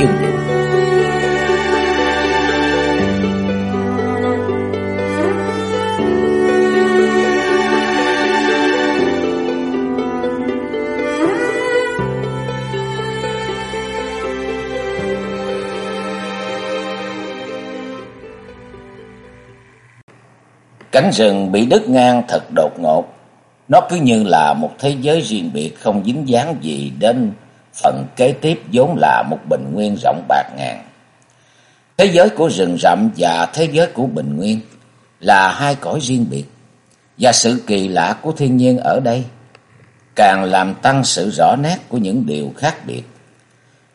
Chương Cánh rừng bị đứt ngang thật đột ngột. Nó cứ như là một thế giới riêng biệt không dính dáng gì đến phần kế tiếp vốn là một bình nguyên rộng bạc ngàn. Thế giới của rừng rậm và thế giới của bình nguyên là hai cõi riêng biệt. Và sự kỳ lạ của thiên nhiên ở đây càng làm tăng sự rõ nét của những điều khác biệt.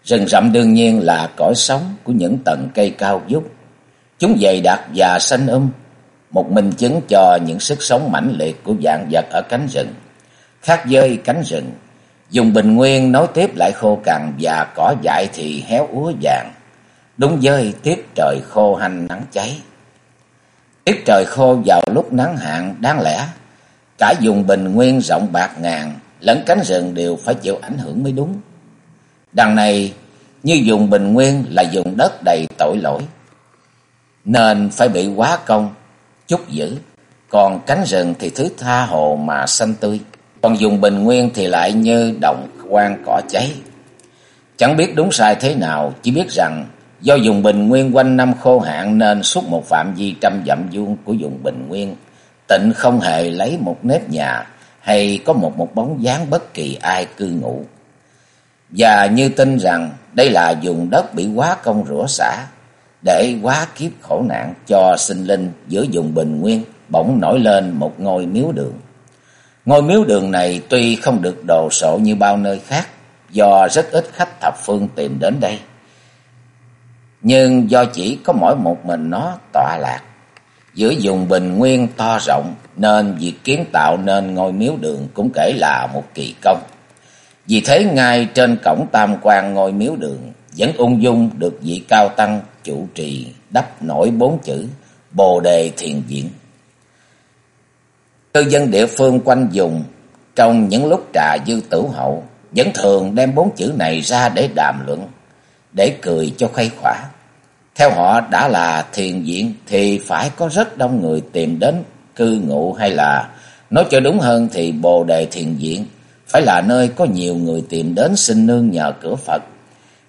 Rừng rậm đương nhiên là cõi sống của những tầng cây cao vút. Chúng dày đặc và xanh um một minh chứng cho những sức sống mãnh liệt của dạng vật ở cánh rừng. Khác với cánh rừng, dùng bình nguyên nối tiếp lại khô cằn và cỏ dại thì héo úa vàng. Đúng với tiết trời khô hanh nắng cháy. Tiết trời khô vào lúc nắng hạn đáng lẽ, cả dùng bình nguyên rộng bạc ngàn lẫn cánh rừng đều phải chịu ảnh hưởng mới đúng. Đằng này, như dùng bình nguyên là dùng đất đầy tội lỗi, nên phải bị quá công chút dữ, còn cánh rừng thì thứ tha hồ mà xanh tươi, còn dùng bình nguyên thì lại như đồng quan cỏ cháy. Chẳng biết đúng sai thế nào, chỉ biết rằng do dùng bình nguyên quanh năm khô hạn nên suốt một phạm vi trăm dặm vuông của dùng bình nguyên, tịnh không hề lấy một nếp nhà hay có một một bóng dáng bất kỳ ai cư ngụ. Và như tin rằng đây là dùng đất bị quá công rửa xả, để quá kiếp khổ nạn cho sinh linh giữa dùng bình nguyên bỗng nổi lên một ngôi miếu đường. Ngôi miếu đường này tuy không được đồ sộ như bao nơi khác, do rất ít khách thập phương tìm đến đây. Nhưng do chỉ có mỗi một mình nó tọa lạc. Giữa vùng bình nguyên to rộng, nên việc kiến tạo nên ngôi miếu đường cũng kể là một kỳ công. Vì thế ngay trên cổng tam quan ngôi miếu đường, vẫn ung dung được vị cao tăng chủ trì đắp nổi bốn chữ Bồ đề thiền viện. Cư dân địa phương quanh dùng trong những lúc trà dư tử hậu vẫn thường đem bốn chữ này ra để đàm luận, để cười cho khuây khỏa. Theo họ đã là thiền viện thì phải có rất đông người tìm đến cư ngụ hay là nói cho đúng hơn thì Bồ đề thiền viện phải là nơi có nhiều người tìm đến xin nương nhờ cửa Phật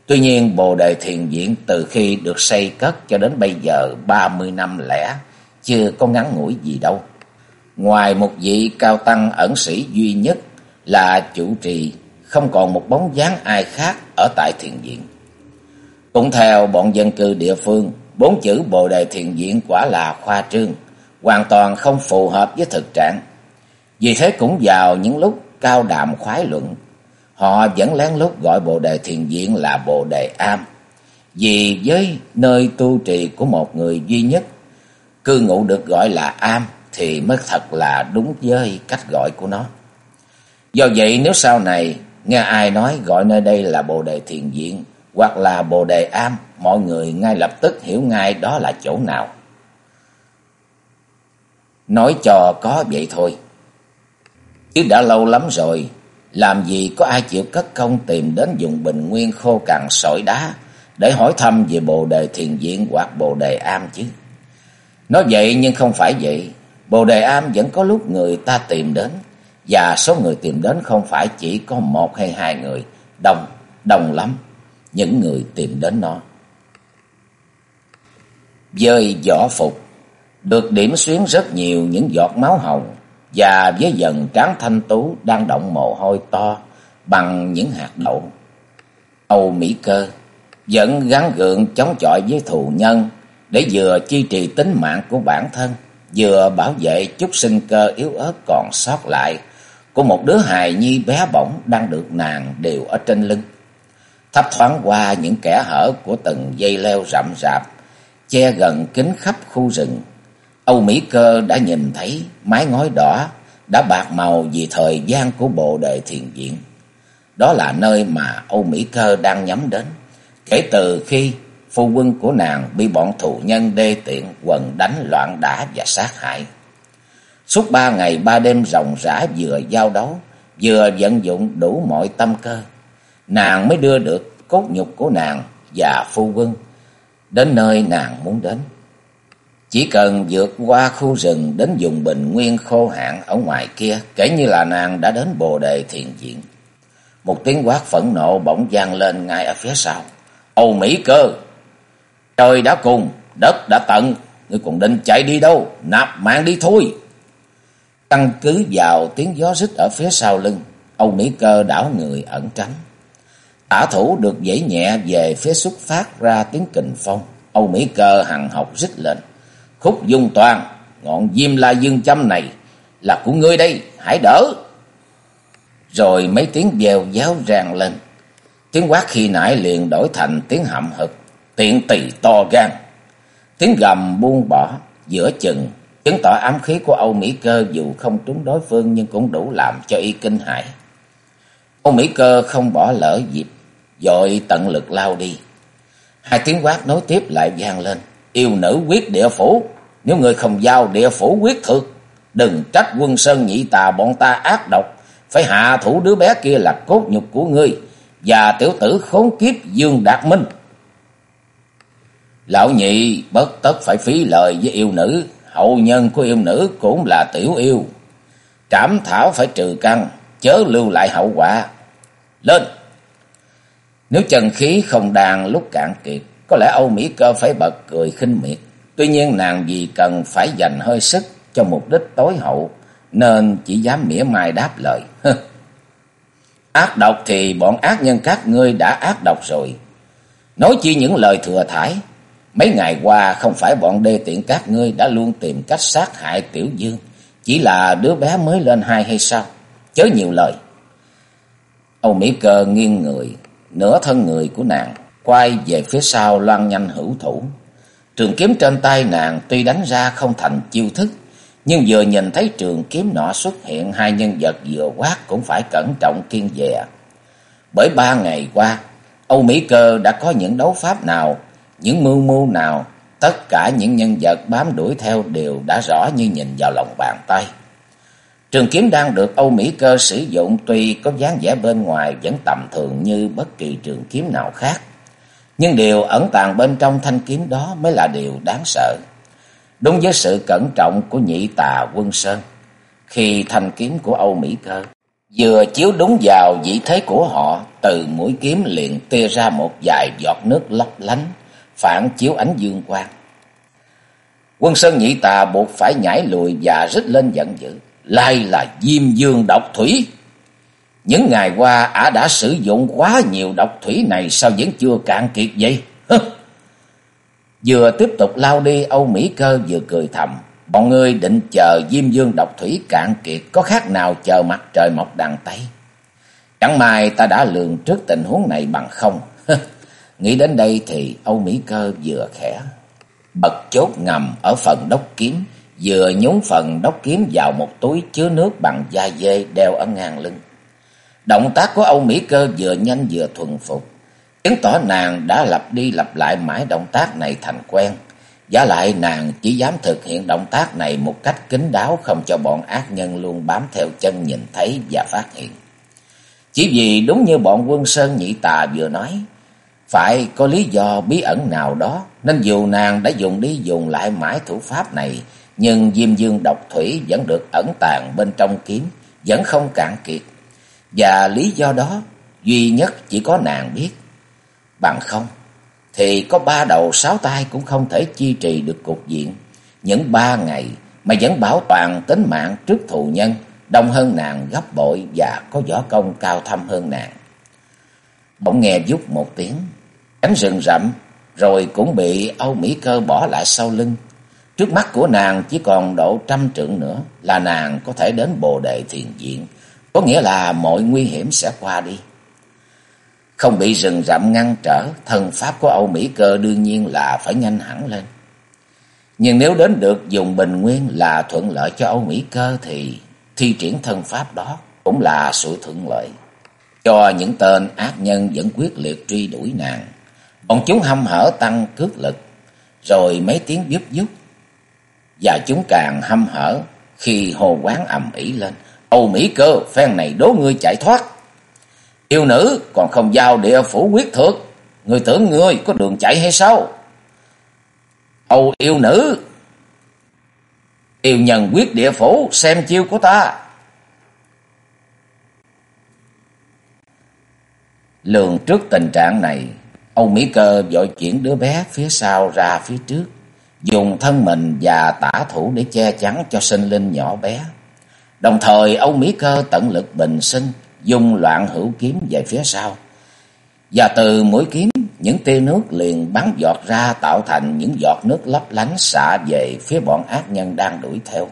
Tuy nhiên Bồ Đề Thiền Viện từ khi được xây cất cho đến bây giờ ba mươi năm lẻ, chưa có ngắn ngủi gì đâu. Ngoài một vị cao tăng ẩn sĩ duy nhất là chủ trì, không còn một bóng dáng ai khác ở tại thiền viện. Cũng theo bọn dân cư địa phương, bốn chữ Bồ Đề Thiền Viện quả là khoa trương, hoàn toàn không phù hợp với thực trạng. Vì thế cũng vào những lúc cao đàm khoái luận, Họ vẫn lén lút gọi Bồ Đề Thiền Viện là Bồ Đề Am. Vì với nơi tu trì của một người duy nhất, cư ngụ được gọi là Am thì mới thật là đúng với cách gọi của nó. Do vậy nếu sau này nghe ai nói gọi nơi đây là Bồ Đề Thiền Viện hoặc là Bồ Đề Am, mọi người ngay lập tức hiểu ngay đó là chỗ nào. Nói cho có vậy thôi. Chứ đã lâu lắm rồi, làm gì có ai chịu cất công tìm đến dùng bình nguyên khô cằn sỏi đá để hỏi thăm về bồ đề thiền viện hoặc bồ đề am chứ. Nói vậy nhưng không phải vậy. Bồ đề am vẫn có lúc người ta tìm đến. Và số người tìm đến không phải chỉ có một hay hai người. Đông, đông lắm. Những người tìm đến nó. Dơi võ phục. Được điểm xuyến rất nhiều những giọt máu hồng và với dần trán thanh tú đang động mồ hôi to bằng những hạt đậu. Âu Mỹ Cơ vẫn gắn gượng chống chọi với thù nhân để vừa chi trì tính mạng của bản thân, vừa bảo vệ chút sinh cơ yếu ớt còn sót lại của một đứa hài nhi bé bỏng đang được nàng đều ở trên lưng. thấp thoáng qua những kẻ hở của từng dây leo rậm rạp, che gần kín khắp khu rừng. Âu Mỹ Cơ đã nhìn thấy mái ngói đỏ đã bạc màu vì thời gian của bộ đề thiền viện. Đó là nơi mà Âu Mỹ Cơ đang nhắm đến. Kể từ khi phu quân của nàng bị bọn thù nhân đê tiện quần đánh loạn đả và sát hại. Suốt ba ngày ba đêm ròng rã vừa giao đấu, vừa vận dụng đủ mọi tâm cơ. Nàng mới đưa được cốt nhục của nàng và phu quân đến nơi nàng muốn đến. Chỉ cần vượt qua khu rừng đến vùng bình nguyên khô hạn ở ngoài kia, kể như là nàng đã đến bồ đề thiền viện. Một tiếng quát phẫn nộ bỗng vang lên ngay ở phía sau. Âu Mỹ cơ! Trời đã cùng, đất đã tận, ngươi còn định chạy đi đâu, nạp mạng đi thôi. Căn cứ vào tiếng gió rít ở phía sau lưng, Âu Mỹ cơ đảo người ẩn tránh. Tả thủ được dãy nhẹ về phía xuất phát ra tiếng kình phong. Âu Mỹ cơ hằng học rít lên. Khúc dung toàn, ngọn diêm la dương châm này là của ngươi đây, hãy đỡ. Rồi mấy tiếng dèo giáo ràng lên. Tiếng quát khi nãy liền đổi thành tiếng hậm hực, tiện tỳ to gan. Tiếng gầm buông bỏ giữa chừng, chứng tỏ ám khí của Âu Mỹ Cơ dù không trúng đối phương nhưng cũng đủ làm cho y kinh hãi. Âu Mỹ Cơ không bỏ lỡ dịp, dội tận lực lao đi. Hai tiếng quát nối tiếp lại vang lên, yêu nữ quyết địa phủ, nếu người không giao địa phủ quyết thực, đừng trách quân sơn nhị tà bọn ta ác độc, phải hạ thủ đứa bé kia là cốt nhục của ngươi và tiểu tử khốn kiếp Dương Đạt Minh. Lão nhị bất tất phải phí lời với yêu nữ, hậu nhân của yêu nữ cũng là tiểu yêu. Trảm thảo phải trừ căn, chớ lưu lại hậu quả. Lên! Nếu chân khí không đàn lúc cạn kiệt, có lẽ Âu Mỹ Cơ phải bật cười khinh miệt. Tuy nhiên nàng vì cần phải dành hơi sức cho mục đích tối hậu, nên chỉ dám mỉa mai đáp lời. ác độc thì bọn ác nhân các ngươi đã ác độc rồi. Nói chi những lời thừa thải, mấy ngày qua không phải bọn đê tiện các ngươi đã luôn tìm cách sát hại Tiểu Dương, chỉ là đứa bé mới lên hai hay sao? Chớ nhiều lời. Âu Mỹ Cơ nghiêng người, nửa thân người của nàng quay về phía sau loan nhanh hữu thủ. Trường kiếm trên tay nàng tuy đánh ra không thành chiêu thức, nhưng vừa nhìn thấy trường kiếm nọ xuất hiện hai nhân vật vừa quát cũng phải cẩn trọng kiên dè. Bởi ba ngày qua, Âu Mỹ Cơ đã có những đấu pháp nào, những mưu mô nào, tất cả những nhân vật bám đuổi theo đều đã rõ như nhìn vào lòng bàn tay. Trường kiếm đang được Âu Mỹ Cơ sử dụng tuy có dáng vẻ bên ngoài vẫn tầm thường như bất kỳ trường kiếm nào khác. Nhưng điều ẩn tàng bên trong thanh kiếm đó mới là điều đáng sợ. Đúng với sự cẩn trọng của nhị tà quân Sơn, khi thanh kiếm của Âu Mỹ Cơ vừa chiếu đúng vào vị thế của họ, từ mũi kiếm liền tia ra một vài giọt nước lấp lánh, phản chiếu ánh dương quang. Quân Sơn nhị tà buộc phải nhảy lùi và rít lên giận dữ. Lai là Diêm Dương độc thủy. Những ngày qua, ả đã sử dụng quá nhiều độc thủy này, sao vẫn chưa cạn kiệt vậy? Vừa tiếp tục lao đi, Âu Mỹ Cơ vừa cười thầm. Bọn ngươi định chờ Diêm Dương độc thủy cạn kiệt, có khác nào chờ mặt trời mọc đằng Tây. Chẳng may ta đã lường trước tình huống này bằng không. Nghĩ đến đây thì Âu Mỹ Cơ vừa khẽ. Bật chốt ngầm ở phần đốc kiếm. Vừa nhúng phần đốc kiếm vào một túi chứa nước bằng da dê đeo ở ngang lưng. Động tác của Âu Mỹ Cơ vừa nhanh vừa thuần phục. Chứng tỏ nàng đã lặp đi lặp lại mãi động tác này thành quen. Giả lại nàng chỉ dám thực hiện động tác này một cách kín đáo không cho bọn ác nhân luôn bám theo chân nhìn thấy và phát hiện. Chỉ vì đúng như bọn quân Sơn Nhị Tà vừa nói, phải có lý do bí ẩn nào đó, nên dù nàng đã dùng đi dùng lại mãi thủ pháp này, nhưng Diêm Dương độc thủy vẫn được ẩn tàng bên trong kiếm, vẫn không cạn kiệt. Và lý do đó duy nhất chỉ có nàng biết. Bằng không, thì có ba đầu sáu tay cũng không thể chi trì được cục diện. Những ba ngày mà vẫn bảo toàn tính mạng trước thù nhân, đông hơn nàng gấp bội và có võ công cao thâm hơn nàng. Bỗng nghe vút một tiếng, cánh rừng rậm, rồi cũng bị Âu Mỹ Cơ bỏ lại sau lưng. Trước mắt của nàng chỉ còn độ trăm trượng nữa là nàng có thể đến bồ đề thiền viện, có nghĩa là mọi nguy hiểm sẽ qua đi. Không bị rừng rậm ngăn trở, thần pháp của Âu Mỹ Cơ đương nhiên là phải nhanh hẳn lên. Nhưng nếu đến được dùng bình nguyên là thuận lợi cho Âu Mỹ Cơ thì thi triển thân pháp đó cũng là sự thuận lợi. Cho những tên ác nhân vẫn quyết liệt truy đuổi nàng. Bọn chúng hâm hở tăng cước lực, rồi mấy tiếng giúp giúp. Và chúng càng hâm hở khi hồ quán ầm ĩ lên. Âu Mỹ Cơ, phen này đố ngươi chạy thoát. Yêu nữ còn không giao địa phủ quyết thược. Người tưởng ngươi có đường chạy hay sao? Âu yêu nữ. Yêu nhân quyết địa phủ xem chiêu của ta. Lường trước tình trạng này, Âu Mỹ Cơ vội chuyển đứa bé phía sau ra phía trước, dùng thân mình và tả thủ để che chắn cho sinh linh nhỏ bé. Đồng thời Âu Mỹ Cơ tận lực bình sinh, dùng loạn hữu kiếm về phía sau. Và từ mũi kiếm, những tia nước liền bắn giọt ra tạo thành những giọt nước lấp lánh xạ về phía bọn ác nhân đang đuổi theo.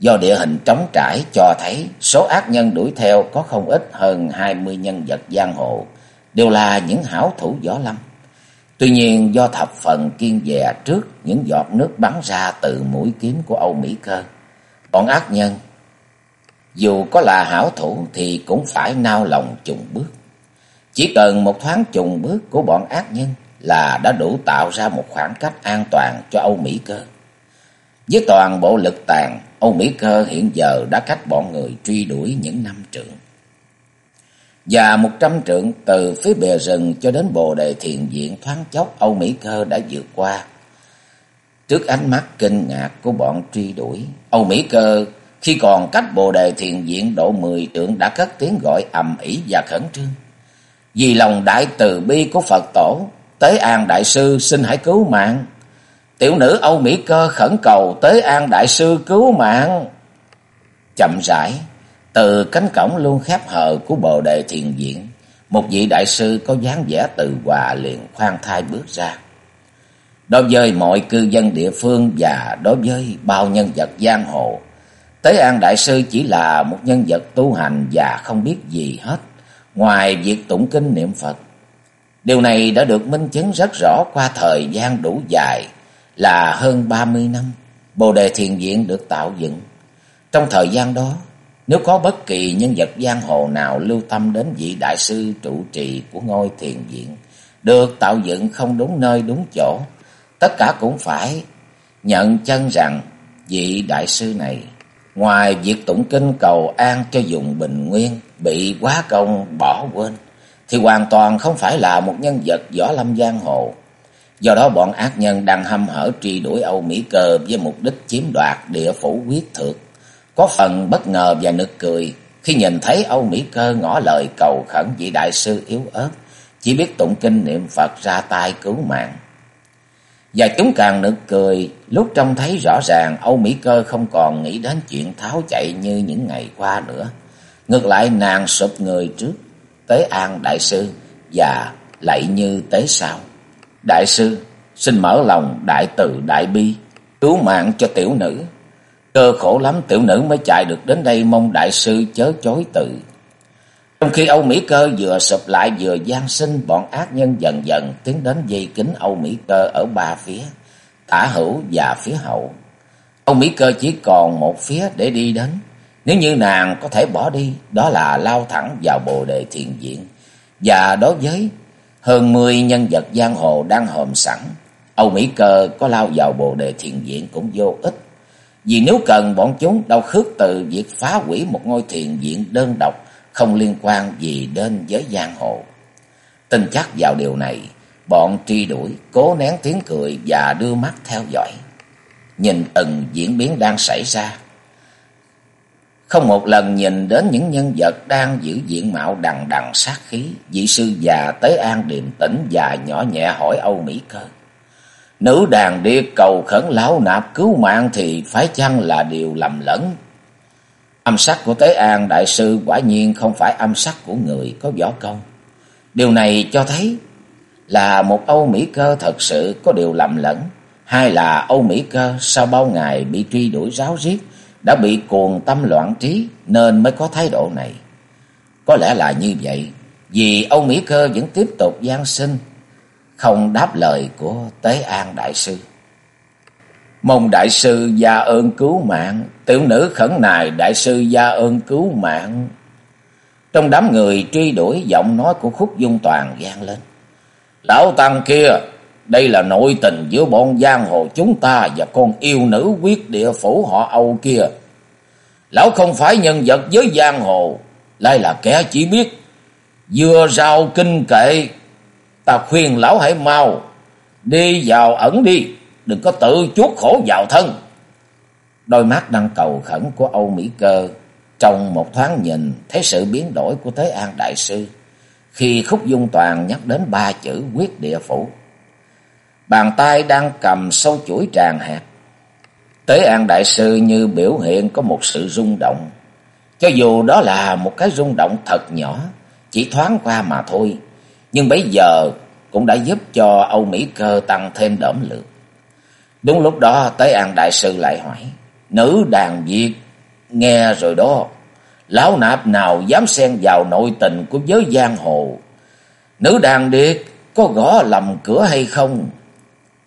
Do địa hình trống trải cho thấy số ác nhân đuổi theo có không ít hơn hai mươi nhân vật giang hồ, đều là những hảo thủ võ lâm. Tuy nhiên do thập phần kiên dè trước những giọt nước bắn ra từ mũi kiếm của Âu Mỹ Cơ, bọn ác nhân dù có là hảo thủ thì cũng phải nao lòng chùng bước. Chỉ cần một thoáng chùng bước của bọn ác nhân là đã đủ tạo ra một khoảng cách an toàn cho Âu Mỹ Cơ. Với toàn bộ lực tàn, Âu Mỹ Cơ hiện giờ đã cách bọn người truy đuổi những năm trượng. Và một trăm trượng từ phía bề rừng cho đến bồ đề thiền viện thoáng chốc Âu Mỹ Cơ đã vượt qua. Trước ánh mắt kinh ngạc của bọn truy đuổi, Âu Mỹ Cơ khi còn cách bồ đề thiền viện độ mười trượng đã cất tiếng gọi ầm ĩ và khẩn trương. Vì lòng đại từ bi của Phật tổ, Tế An Đại Sư xin hãy cứu mạng. Tiểu nữ Âu Mỹ Cơ khẩn cầu Tế An Đại Sư cứu mạng. Chậm rãi, từ cánh cổng luôn khép hờ của bồ đề thiền viện, một vị đại sư có dáng vẻ từ hòa liền khoan thai bước ra. Đối với mọi cư dân địa phương và đối với bao nhân vật giang hồ, Tế An Đại Sư chỉ là một nhân vật tu hành và không biết gì hết, ngoài việc tụng kinh niệm Phật. Điều này đã được minh chứng rất rõ qua thời gian đủ dài là hơn ba mươi năm Bồ Đề Thiền Viện được tạo dựng. Trong thời gian đó, nếu có bất kỳ nhân vật giang hồ nào lưu tâm đến vị đại sư trụ trì của ngôi thiền viện, được tạo dựng không đúng nơi đúng chỗ, tất cả cũng phải nhận chân rằng vị đại sư này Ngoài việc tụng kinh cầu an cho dùng bình nguyên bị quá công bỏ quên, thì hoàn toàn không phải là một nhân vật võ lâm giang hồ. Do đó bọn ác nhân đang hâm hở truy đuổi Âu Mỹ Cơ với mục đích chiếm đoạt địa phủ quyết thượng. Có phần bất ngờ và nực cười khi nhìn thấy Âu Mỹ Cơ ngỏ lời cầu khẩn vị đại sư yếu ớt, chỉ biết tụng kinh niệm Phật ra tay cứu mạng. Và chúng càng nực cười lúc trông thấy rõ ràng Âu Mỹ Cơ không còn nghĩ đến chuyện tháo chạy như những ngày qua nữa. Ngược lại nàng sụp người trước, tế an đại sư và lạy như tế sao. Đại sư, xin mở lòng đại từ đại bi, cứu mạng cho tiểu nữ. Cơ khổ lắm tiểu nữ mới chạy được đến đây mong đại sư chớ chối từ. Trong khi Âu Mỹ Cơ vừa sụp lại vừa gian sinh, bọn ác nhân dần dần tiến đến dây kính Âu Mỹ Cơ ở ba phía, tả hữu và phía hậu. Âu Mỹ Cơ chỉ còn một phía để đi đến. Nếu như nàng có thể bỏ đi, đó là lao thẳng vào bồ đề thiền viện. Và đối với hơn mười nhân vật giang hồ đang hòm sẵn, Âu Mỹ Cơ có lao vào bồ đề thiền viện cũng vô ích. Vì nếu cần bọn chúng đâu khước từ việc phá hủy một ngôi thiền viện đơn độc không liên quan gì đến giới giang hồ. Tin chắc vào điều này, bọn truy đuổi, cố nén tiếng cười và đưa mắt theo dõi. Nhìn từng diễn biến đang xảy ra. Không một lần nhìn đến những nhân vật đang giữ diện mạo đằng đằng sát khí, vị sư già tới an điềm tĩnh và nhỏ nhẹ hỏi Âu Mỹ Cơ. Nữ đàn địa cầu khẩn lão nạp cứu mạng thì phải chăng là điều lầm lẫn Âm sắc của Tế An Đại Sư quả nhiên không phải âm sắc của người có võ công. Điều này cho thấy là một Âu Mỹ Cơ thật sự có điều lầm lẫn, hay là Âu Mỹ Cơ sau bao ngày bị truy đuổi ráo riết, đã bị cuồng tâm loạn trí nên mới có thái độ này. Có lẽ là như vậy, Vì Âu Mỹ Cơ vẫn tiếp tục gian sinh, không đáp lời của Tế An Đại Sư. Mong Đại Sư gia ơn cứu mạng, tiểu nữ khẩn nài Đại Sư gia ơn cứu mạng. Trong đám người truy đuổi giọng nói của Khúc Dung Toàn vang lên. Lão Tăng kia, đây là nội tình giữa bọn giang hồ chúng ta và con yêu nữ quyết địa phủ họ Âu kia. Lão không phải nhân vật với giang hồ, lại là kẻ chỉ biết vừa rào kinh kệ. Ta khuyên lão hãy mau, đi vào ẩn đi, đừng có tự chuốt khổ vào thân. Đôi mắt đang cầu khẩn của Âu Mỹ Cơ trong một thoáng nhìn thấy sự biến đổi của Thế An Đại Sư khi Khúc Dung Toàn nhắc đến ba chữ quyết địa phủ. Bàn tay đang cầm sâu chuỗi tràn hạt. Tế An Đại Sư như biểu hiện có một sự rung động. Cho dù đó là một cái rung động thật nhỏ, chỉ thoáng qua mà thôi. Nhưng bây giờ cũng đã giúp cho Âu Mỹ Cơ tăng thêm đỡm lượng. Đúng lúc đó, Tế An Đại Sư lại hỏi. Nữ đàn Việt, nghe rồi đó. Lão nạp nào dám xen vào nội tình của giới giang hồ. Nữ đàn điệt có gõ lầm cửa hay không?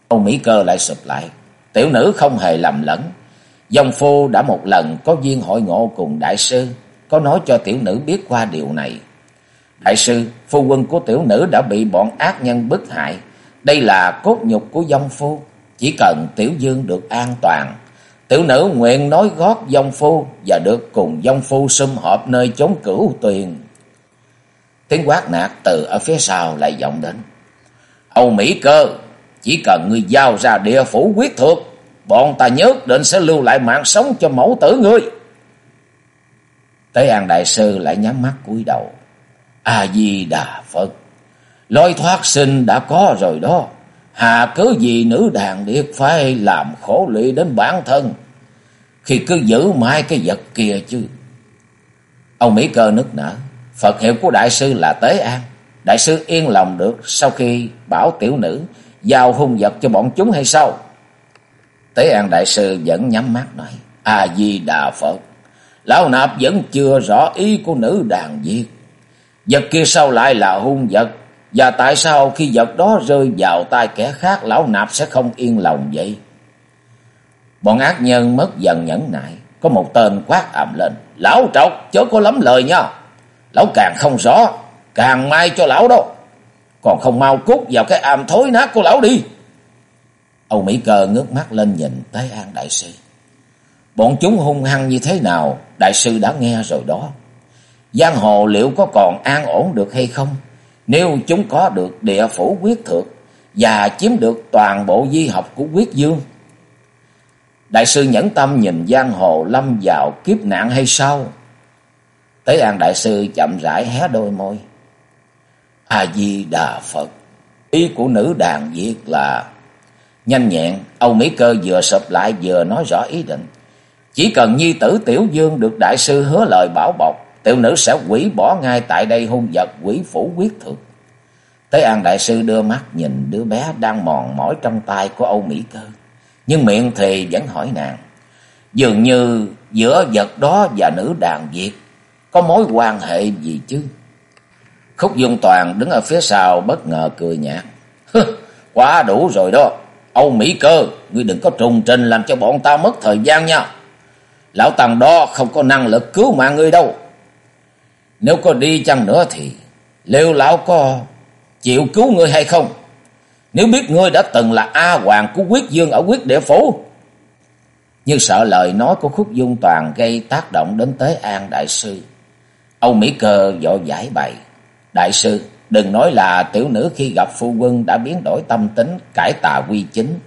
Âu Mỹ Cơ lại sụp lại. Tiểu nữ không hề lầm lẫn. Dòng phu đã một lần có duyên hội ngộ cùng đại sư. Có nói cho tiểu nữ biết qua điều này. Đại sư, phu quân của tiểu nữ đã bị bọn ác nhân bức hại. Đây là cốt nhục của dông phu. Chỉ cần tiểu dương được an toàn. Tiểu nữ nguyện nói gót dông phu và được cùng dông phu sum họp nơi chốn cửu tuyền. Tiếng quát nạt từ ở phía sau lại vọng đến. Âu Mỹ cơ, chỉ cần người giao ra địa phủ quyết thuộc, bọn ta nhất định sẽ lưu lại mạng sống cho mẫu tử ngươi. Tế An Đại Sư lại nhắm mắt cúi đầu. A-di-đà Phật, lối thoát sinh đã có rồi đó. Hà cứ gì nữ đàn điệt phải làm khổ lụy đến bản thân, khi cứ giữ mãi cái vật kia chứ. Ông Mỹ cơ nức nở, Phật hiệu của đại sư là Tế An. Đại sư yên lòng được sau khi bảo tiểu nữ giao hung vật cho bọn chúng hay sao? Tế An Đại Sư vẫn nhắm mắt nói, A-di-đà Phật, Lão Nạp vẫn chưa rõ ý của nữ đàn diệt. Vật kia sao lại là hung vật? Và tại sao khi vật đó rơi vào tay kẻ khác, Lão Nạp sẽ không yên lòng vậy? Bọn ác nhân mất dần nhẫn nại, có một tên quát ầm lên, Lão trọc, chớ có lắm lời nha. Lão càng không rõ, càng mai cho lão đâu. Còn không mau cút vào cái am thối nát của lão đi. Âu Mỹ Cơ ngước mắt lên nhìn Tế An Đại Sư. Bọn chúng hung hăng như thế nào, Đại Sư đã nghe rồi đó. Giang hồ liệu có còn an ổn được hay không? Nếu chúng có được địa phủ quyết thượng và chiếm được toàn bộ di học của quyết dương. Đại sư nhẫn tâm nhìn giang hồ lâm vào kiếp nạn hay sao? Tế An Đại Sư chậm rãi hé đôi môi. A-di-đà Phật. Ý của nữ đàn Việt là nhanh nhẹn, Âu Mỹ Cơ vừa sụp lại vừa nói rõ ý định. Chỉ cần nhi tử Tiểu Dương được đại sư hứa lời bảo bọc, tiểu nữ sẽ quỷ bỏ ngay tại đây hung vật quỷ phủ quyết thực. Tế An Đại Sư đưa mắt nhìn đứa bé đang mòn mỏi trong tay của Âu Mỹ Cơ. Nhưng miệng thì vẫn hỏi nàng. Dường như giữa vật đó và nữ đàn Việt có mối quan hệ gì chứ? Khúc Dung Toàn đứng ở phía sau bất ngờ cười nhạt. Quá đủ rồi đó. Âu Mỹ Cơ, ngươi đừng có trùng trình làm cho bọn ta mất thời gian nha. Lão tàng đó không có năng lực cứu mạng ngươi đâu. Nếu có đi chăng nữa thì liệu lão có chịu cứu ngươi hay không? Nếu biết ngươi đã từng là A Hoàng của quyết dương ở quyết địa phủ. Nhưng sợ lời nói của Khúc Dung Toàn gây tác động đến Tế An Đại Sư. Âu Mỹ Cơ dội giải bày. Đại sư, đừng nói là tiểu nữ khi gặp phu quân đã biến đổi tâm tính, cải tà quy chính.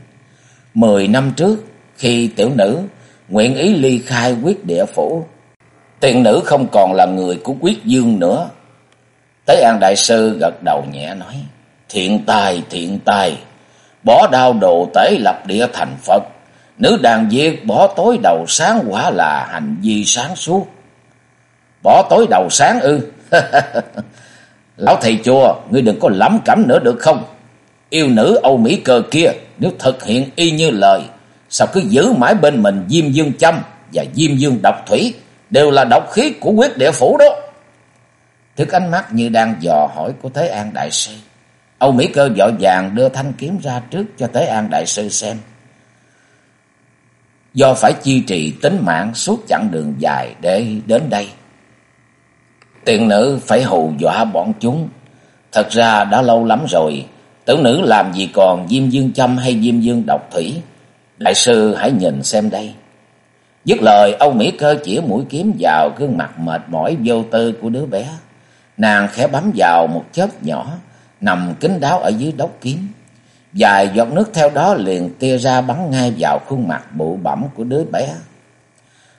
Mười năm trước, khi tiểu nữ nguyện ý ly khai quyết địa phủ, tiền nữ không còn là người của quyết dương nữa. Tế An Đại Sư gật đầu nhẹ nói, thiện tài, thiện tài, bỏ đao đồ tế lập địa thành Phật, nữ đàn diệt bỏ tối đầu sáng quả là hành vi sáng suốt. Bỏ tối đầu sáng ư? Lão thầy chùa, ngươi đừng có lắm cẩm nữa được không? Yêu nữ Âu Mỹ cơ kia, nếu thực hiện y như lời, sao cứ giữ mãi bên mình Diêm Dương Châm và Diêm Dương Độc Thủy, đều là độc khí của quyết địa phủ đó. Thức ánh mắt như đang dò hỏi của thế An Đại Sư. Âu Mỹ Cơ vội vàng đưa thanh kiếm ra trước cho thế An Đại Sư xem. Do phải chi trì tính mạng suốt chặng đường dài để đến đây. Tiện nữ phải hù dọa bọn chúng. Thật ra đã lâu lắm rồi. Tử nữ làm gì còn Diêm Dương Châm hay Diêm Dương Độc Thủy. Đại sư hãy nhìn xem đây. Dứt lời Âu Mỹ Cơ chỉ mũi kiếm vào gương mặt mệt mỏi vô tư của đứa bé. Nàng khẽ bấm vào một chớp nhỏ nằm kín đáo ở dưới đốc kiếm. Vài giọt nước theo đó liền tia ra bắn ngay vào khuôn mặt bụ bẩm của đứa bé.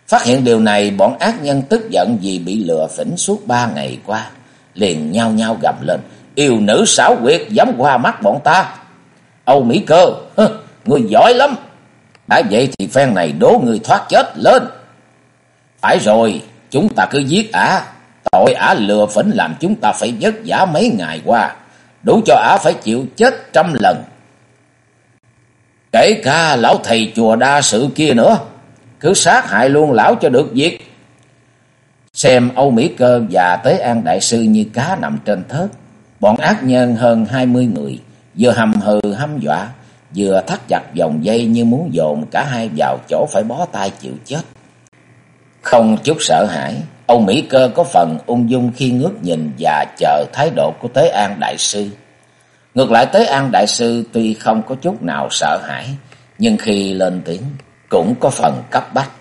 Phát hiện điều này bọn ác nhân tức giận vì bị lừa phỉnh suốt ba ngày qua. Liền nhao nhao gầm lên. Yêu nữ xảo quyệt dám qua mắt bọn ta. Âu Mỹ Cơ, người giỏi lắm. Đã vậy thì phen này đố người thoát chết lên. Phải rồi, chúng ta cứ giết ả. Tội ả lừa phỉnh làm chúng ta phải vất vả mấy ngày qua. Đủ cho ả phải chịu chết trăm lần. Kể cả lão thầy chùa đa sự kia nữa. Cứ sát hại luôn lão cho được việc. Xem Âu Mỹ Cơ và Tế An Đại Sư như cá nằm trên thớt. Bọn ác nhân hơn hai mươi người. Vừa hầm hừ hăm dọa. Vừa thắt chặt vòng dây như muốn dồn cả hai vào chỗ phải bó tay chịu chết. Không chút sợ hãi. Âu Mỹ Cơ có phần ung dung khi ngước nhìn và chờ thái độ của Tế An Đại Sư. Ngược lại Tế An Đại Sư tuy không có chút nào sợ hãi, nhưng khi lên tiếng cũng có phần cấp bách.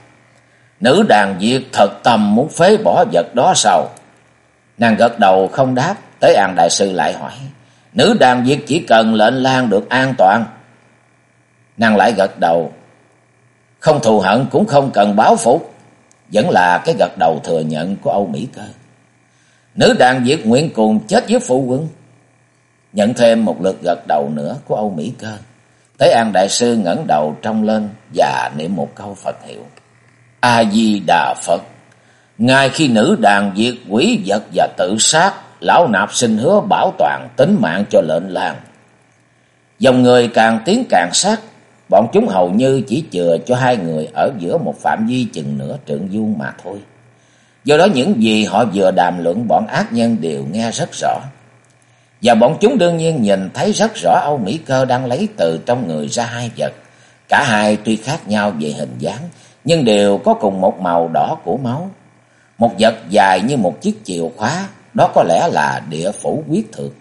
Nữ đàn diệt thật tâm muốn phế bỏ vật đó sao? Nàng gật đầu không đáp, Tế An Đại Sư lại hỏi. Nữ đàn diệt chỉ cần lệnh lan được an toàn. Nàng lại gật đầu. Không thù hận cũng không cần báo phục. Vẫn là cái gật đầu thừa nhận của Âu Mỹ Cơ. Nữ đàn diệt nguyện cùng chết với phụ quân. Nhận thêm một lượt gật đầu nữa của Âu Mỹ Cơ. Tế An Đại Sư ngẩng đầu trong lên và niệm một câu Phật hiệu. A-di-đà Phật. Ngay khi nữ đàn diệt quỷ vật và tự sát, lão nạp xin hứa bảo toàn tính mạng cho lệnh làng. Dòng người càng tiến càng sát, bọn chúng hầu như chỉ chừa cho hai người ở giữa một phạm vi chừng nửa trượng vuông mà thôi. Do đó những gì họ vừa đàm luận bọn ác nhân đều nghe rất rõ. Và bọn chúng đương nhiên nhìn thấy rất rõ Âu Mỹ Cơ đang lấy từ trong người ra hai vật. Cả hai tuy khác nhau về hình dáng, nhưng đều có cùng một màu đỏ của máu. Một vật dài như một chiếc chìa khóa, đó có lẽ là địa phủ quyết thượng.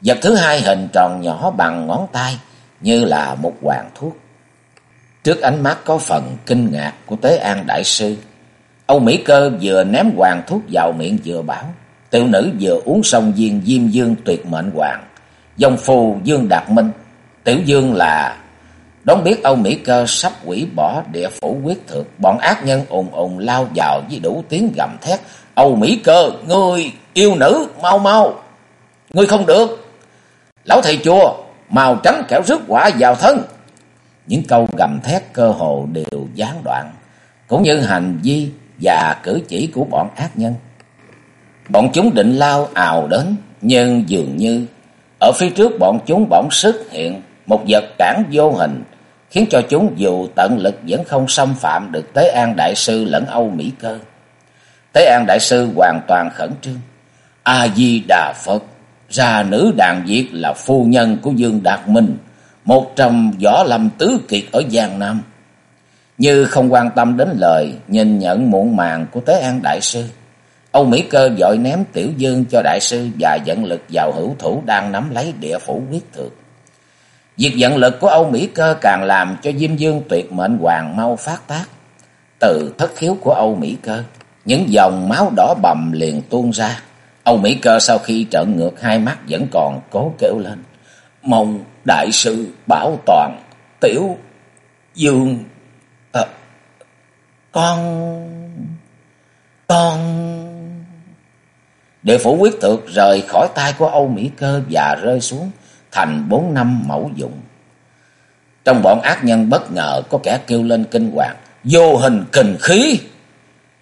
Vật thứ hai hình tròn nhỏ bằng ngón tay, như là một hoàng thuốc. Trước ánh mắt có phần kinh ngạc của Tế An Đại Sư, Âu Mỹ Cơ vừa ném hoàng thuốc vào miệng vừa bảo. Tiểu nữ vừa uống xong viên diêm dương tuyệt mệnh hoàng. Dòng phù Dương Đạt Minh. Tiểu Dương là... Đón biết Âu Mỹ Cơ sắp quỷ bỏ địa phủ quyết thượng. Bọn ác nhân ồn ồn lao vào với đủ tiếng gầm thét. Âu Mỹ Cơ, ngươi yêu nữ, mau mau. Ngươi không được. Lão thầy chùa, màu trắng kẻo rước quả vào thân. Những câu gầm thét cơ hồ đều gián đoạn. Cũng như hành vi và cử chỉ của bọn ác nhân. Bọn chúng định lao ào đến, nhưng dường như ở phía trước bọn chúng bỗng xuất hiện một vật cản vô hình, khiến cho chúng dù tận lực vẫn không xâm phạm được Tế An Đại Sư lẫn Âu Mỹ Cơ. Tế An Đại Sư hoàn toàn khẩn trương. A-di-đà Phật, ra nữ đàn diệt là phu nhân của Dương Đạt Minh, một trong võ lâm tứ kiệt ở Giang Nam. Như không quan tâm đến lời, nhìn nhận muộn màng của Tế An Đại Sư. Âu Mỹ Cơ dội ném Tiểu Dương cho đại sư và dẫn lực vào hữu thủ đang nắm lấy địa phủ quyết thượng. Việc dẫn lực của Âu Mỹ Cơ càng làm cho Diêm Dương tuyệt mệnh hoàng mau phát tác. Từ thất khiếu của Âu Mỹ Cơ, những dòng máu đỏ bầm liền tuôn ra. Âu Mỹ Cơ sau khi trợn ngược hai mắt vẫn còn cố kêu lên. Mong đại sư bảo toàn Tiểu Dương... À, con... Con... Địa phủ quyết thực rời khỏi tay của Âu Mỹ Cơ và rơi xuống thành bốn năm mẫu dụng. Trong bọn ác nhân bất ngờ có kẻ kêu lên kinh hoàng. Vô hình kình khí.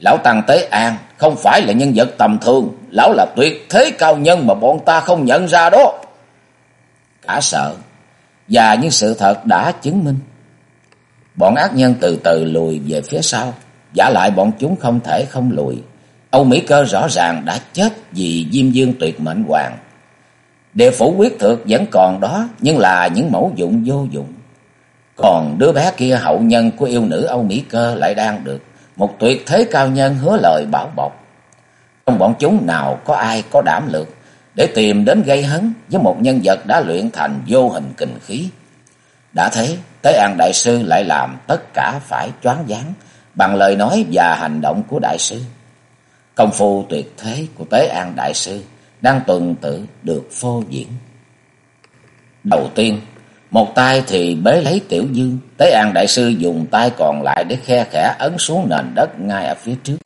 Lão Tăng Tế An không phải là nhân vật tầm thường. Lão là tuyệt thế cao nhân mà bọn ta không nhận ra đó. Cả sợ. Và những sự thật đã chứng minh. Bọn ác nhân từ từ lùi về phía sau. Giả lại bọn chúng không thể không lùi Âu Mỹ Cơ rõ ràng đã chết vì Diêm Dương tuyệt mệnh hoàng. Địa phủ quyết thực vẫn còn đó, nhưng là những mẫu dụng vô dụng. Còn đứa bé kia hậu nhân của yêu nữ Âu Mỹ Cơ lại đang được một tuyệt thế cao nhân hứa lời bảo bọc. Trong bọn chúng nào có ai có đảm lược để tìm đến gây hấn với một nhân vật đã luyện thành vô hình kình khí. Đã thấy, Tế An Đại Sư lại làm tất cả phải choáng váng bằng lời nói và hành động của Đại Sư. Công phu tuyệt thế của Tế An Đại Sư đang tuần tự được phô diễn. Đầu tiên, một tay thì bế lấy Tiểu Dương, Tế An Đại Sư dùng tay còn lại để khe khẽ ấn xuống nền đất ngay ở phía trước.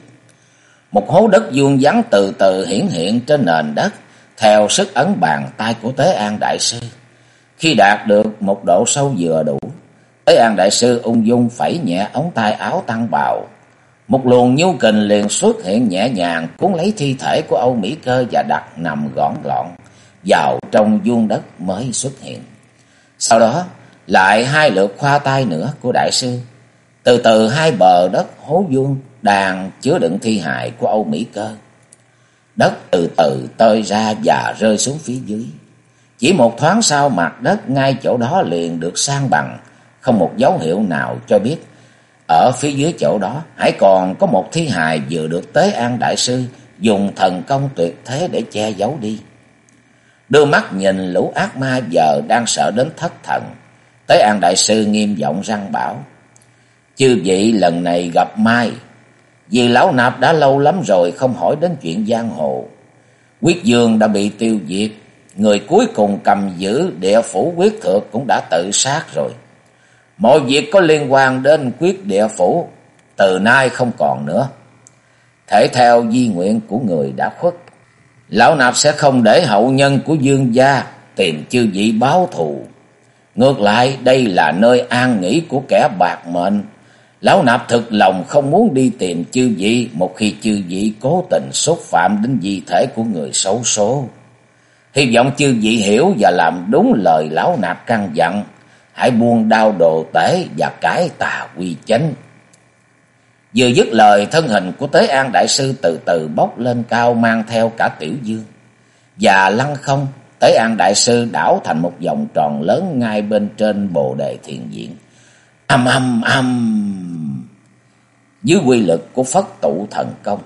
Một hố đất vuông vắn từ từ hiển hiện trên nền đất, theo sức ấn bàn tay của Tế An Đại Sư. Khi đạt được một độ sâu vừa đủ, Tế An Đại Sư ung dung phẩy nhẹ ống tay áo tăng bào. Một luồng nhu kình liền xuất hiện nhẹ nhàng cuốn lấy thi thể của Âu Mỹ Cơ và đặt nằm gọn gọn vào trong vuông đất mới xuất hiện. Sau đó lại hai lượt khoa tay nữa của Đại Sư. Từ từ hai bờ đất hố vuông đang chứa đựng thi hài của Âu Mỹ Cơ. Đất từ từ tơi ra và rơi xuống phía dưới. Chỉ một thoáng sau mặt đất ngay chỗ đó liền được sang bằng, không một dấu hiệu nào cho biết. Ở phía dưới chỗ đó hãy còn có một thi hài vừa được Tế An Đại Sư dùng thần công tuyệt thế để che giấu đi. Đưa mắt nhìn lũ ác ma giờ đang sợ đến thất thần. Tế An Đại Sư nghiêm giọng răng bảo. Chư vị lần này gặp Mai vì lão nạp đã lâu lắm rồi không hỏi đến chuyện giang hồ. Quyết dương đã bị tiêu diệt. Người cuối cùng cầm giữ địa phủ quyết thượng cũng đã tự sát rồi. Mọi việc có liên quan đến quyết địa phủ từ nay không còn nữa. Thể theo di nguyện của người đã khuất. Lão nạp sẽ không để hậu nhân của dương gia tìm chư vị báo thù. Ngược lại, đây là nơi an nghỉ của kẻ bạc mệnh Lão nạp thực lòng không muốn đi tìm chư vị một khi chư vị cố tình xúc phạm đến di thể của người xấu số. Hy vọng chư vị hiểu và làm đúng lời lão nạp căn dặn. Hãy buông đau đồ tể và cải tà quy chánh. Vừa dứt lời thân hình của Tế An Đại Sư từ từ bốc lên cao mang theo cả Tiểu Dương. Và lăng không, Tế An Đại Sư đảo thành một vòng tròn lớn ngay bên trên bồ đề thiền viện. Âm âm âm. Dưới quy lực của Phất tụ thần công.